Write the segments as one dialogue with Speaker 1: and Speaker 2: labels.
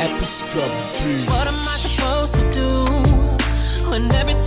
Speaker 1: Epistrophe. What am I supposed to do when everything?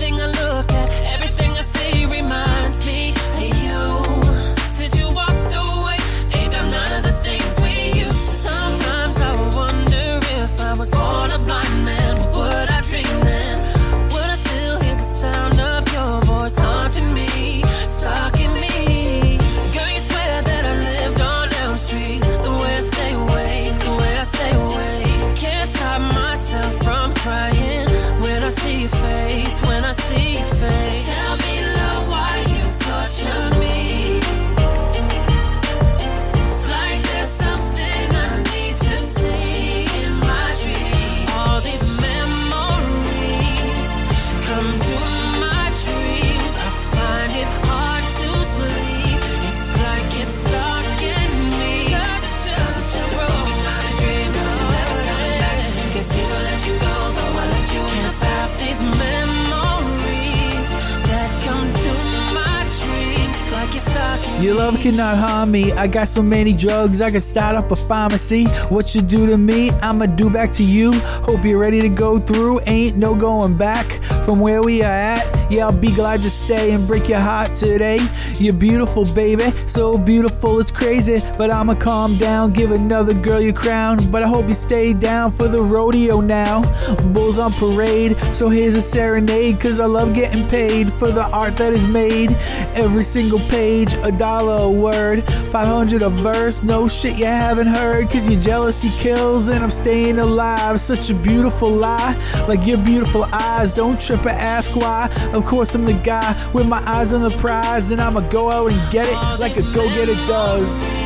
Speaker 1: Your love
Speaker 2: cannot harm me. I got so many drugs, I could start up a pharmacy. What you do to me, I'ma do back to you. Hope you're ready to go through. Ain't no going back from where we are at. Yeah, I'll be glad to stay and break your heart today. You're beautiful, baby. So beautiful, it's crazy. But I'ma calm down, give another girl your crown. But I hope you stay down for the rodeo now. Bulls on parade, so here's a serenade. Cause I love getting paid for the art that is made. Every single page, a dollar a word. 500 a verse, no shit you haven't heard. Cause your jealousy kills and I'm staying alive. Such a beautiful lie, like your beautiful eyes. Don't trip or ask why. Of course, I'm the guy with my eyes on the prize. And I'ma go out and get it like a go getter does.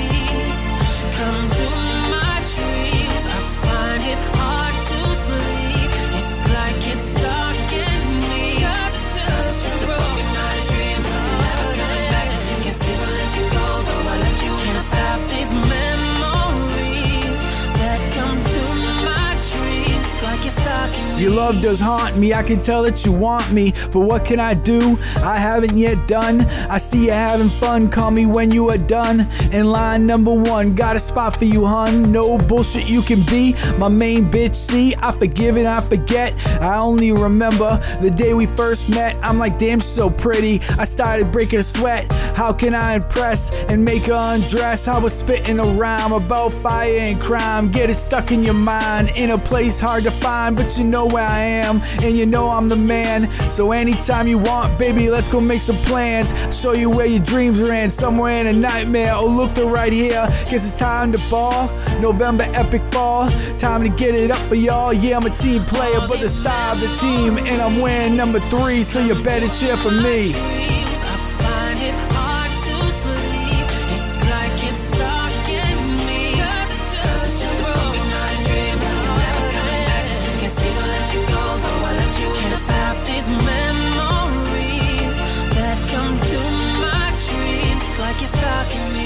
Speaker 2: Your love does haunt me. I can tell that you want me, but what can I do? I haven't yet done. I see you having fun. Call me when you are done. In line number one, got a spot for you, hun. No bullshit, you can be my main bitch. See, I forgive and I forget. I only remember the day we first met. I'm like, damn, so pretty. I started breaking a sweat. How can I impress and make her undress? I was spitting a rhyme about fire and crime. Get it stuck in your mind in a place hard to find, but you where I am and you know I'm the man. So anytime you want, baby, let's go make some plans. Show you where your dreams ran, somewhere in a nightmare. Oh, look, they're right here. Guess it's time to ball. November epic fall. Time to get it up for y'all. Yeah, I'm a team player, but the star of the team, and I'm wearing number three, so you better cheer for me. talking